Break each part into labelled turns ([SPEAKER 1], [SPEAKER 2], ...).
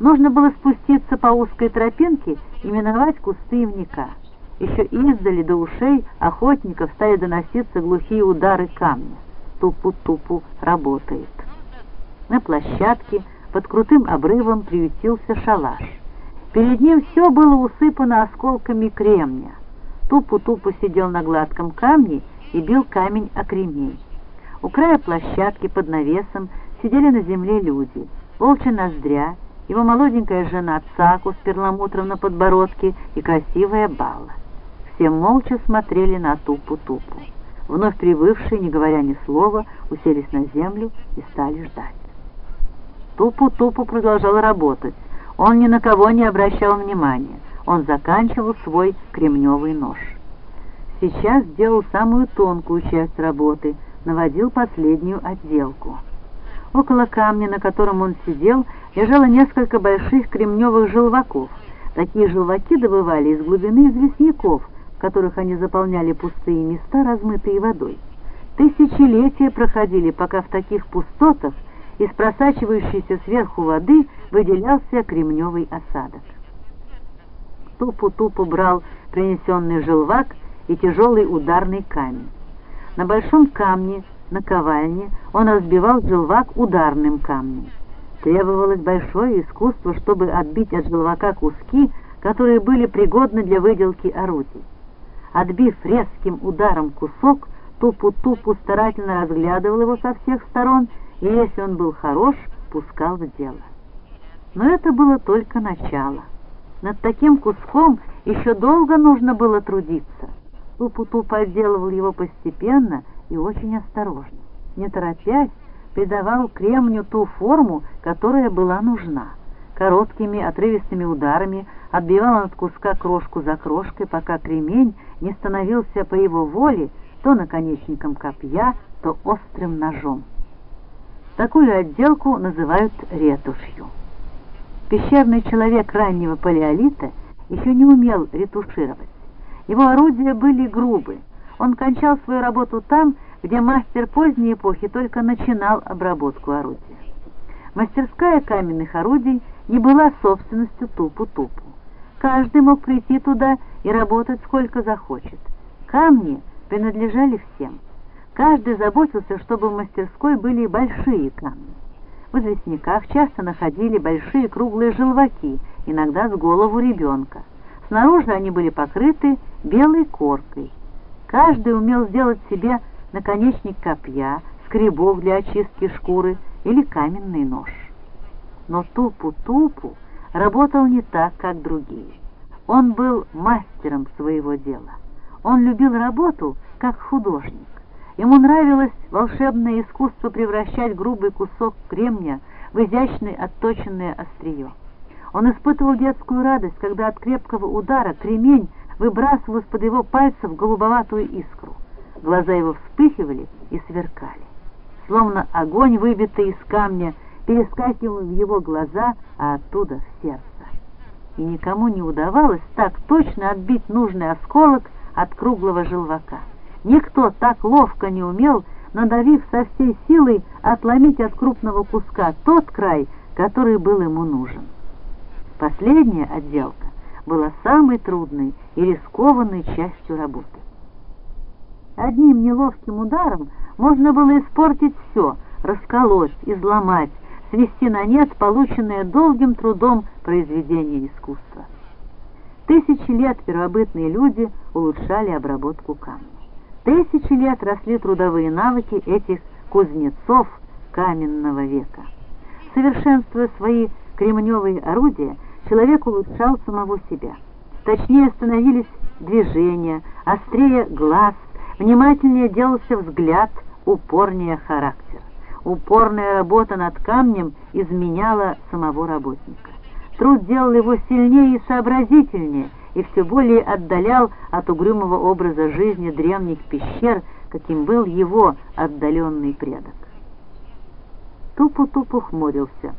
[SPEAKER 1] нужно было спуститься по узкой тропинке и миновать кусты ивника. Еще издали до ушей охотников стали доноситься глухие удары камня. Тупу-тупу работает. На площадке под крутым обрывом приютился шалаш. Перед ним все было усыпано осколками кремня. Тупу-тупу сидел на гладком камне и бил камень о кремень. У края площадки под навесом сидели на земле люди. Волчья ноздря, его молоденькая жена Цаку с перламутром на подбородке и красивая Бала. Все молча смотрели на Тупу-Тупу. Вновь прибывшие, не говоря ни слова, уселись на землю и стали ждать. Тупу-Тупу продолжал работать. Он ни на кого не обращал внимания. Он заканчивал свой кремневый нож. Сейчас сделал самую тонкую часть работы, наводил последнюю отделку. Около камня, на котором он сидел, лежало несколько больших кремневых желваков. Такие желваки добывали из глубины известняков, в которых они заполняли пустые места, размытые водой. Тысячелетия проходили, пока в таких пустотах из просачивающейся сверху воды выделялся кремневый осадок. Тупу-тупу брал принесенный желвак и тяжелый ударный камень. На большом камне, на ковальне, он разбивал желвак ударным камнем. Требовалось большое искусство, чтобы отбить от желвака куски, которые были пригодны для выделки орудий. Отбив резким ударом кусок, Тупу-Тупу старательно разглядывал его со всех сторон и, если он был хорош, пускал в дело. Но это было только начало. Над таким куском еще долго нужно было трудиться. Тупу-Туп подделывал его постепенно и очень осторожно. Не торопясь, придавал кремню ту форму, которая была нужна. Короткими отрывистыми ударами отбивал от куска крошку за крошкой, пока кремень не становился по его воле то наконечником копья, то острым ножом. Такую отделку называют ретушью. Пещерный человек раннего палеолита еще не умел ретушировать. Его орудия были грубы. Он кончал свою работу там, где мастер поздней эпохи только начинал обработку орудия. Мастерская каменных орудий не была собственностью тупу-тупу. Каждый мог прийти туда и работать сколько захочет. Камни принадлежали всем. Каждый заботился, чтобы в мастерской были большие камни. В известняках часто находили большие круглые желваки, иногда с голову ребенка. Снаружи они были покрыты белой коркой. Каждый умел сделать себе наконечник копья, скребок для очистки шкуры или каменный нож. Но Тупу-Тупу работал не так, как другие. Он был мастером своего дела. Он любил работу, как художник. Ему нравилось волшебное искусство превращать грубый кусок кремня в изящное отточенное острие. Он испытывал детскую радость, когда от крепкого удара кремень выбрасывал из-под его пальцев голубоватую искру. Глаза его вспыхивали и сверкали. Словно огонь, выбитый из камня, перескакивал в его глаза, а оттуда в сердце. И никому не удавалось так точно отбить нужный осколок от круглого желвака. Никто так ловко не умел, надавив со всей силой, отломить от крупного куска тот край, который был ему нужен. Последняя отделка была самой трудной и рискованной частью работы. Одним неловким ударом можно было испортить все, расколоть, изломать, свести на нет полученное долгим трудом произведение искусства. Тысячи лет первобытные люди улучшали обработку камня. Тысячи лет росли трудовые навыки этих кузнецов каменного века. Совершенствуя свои кремневые орудия, человек улучшал самого себя. Точнее становились движения, острее глаз, внимательнее делался взгляд, упорнее характер. Упорная работа над камнем изменяла самого работника. Труд делал его сильнее и сообразительнее, и все более отдалял от угрюмого образа жизни древних пещер, каким был его отдаленный предок. Тупу-тупу хмурился.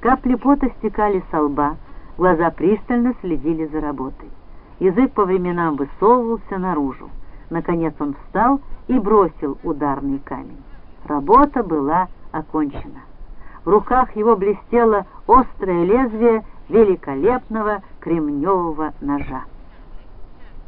[SPEAKER 1] Капли пота стекали со лба, глаза пристально следили за работой. Язык по временам высовывался наружу. Наконец он встал и бросил ударный камень. Работа была окончена. В руках его блестело острое лезвие великолепного кремневого ножа.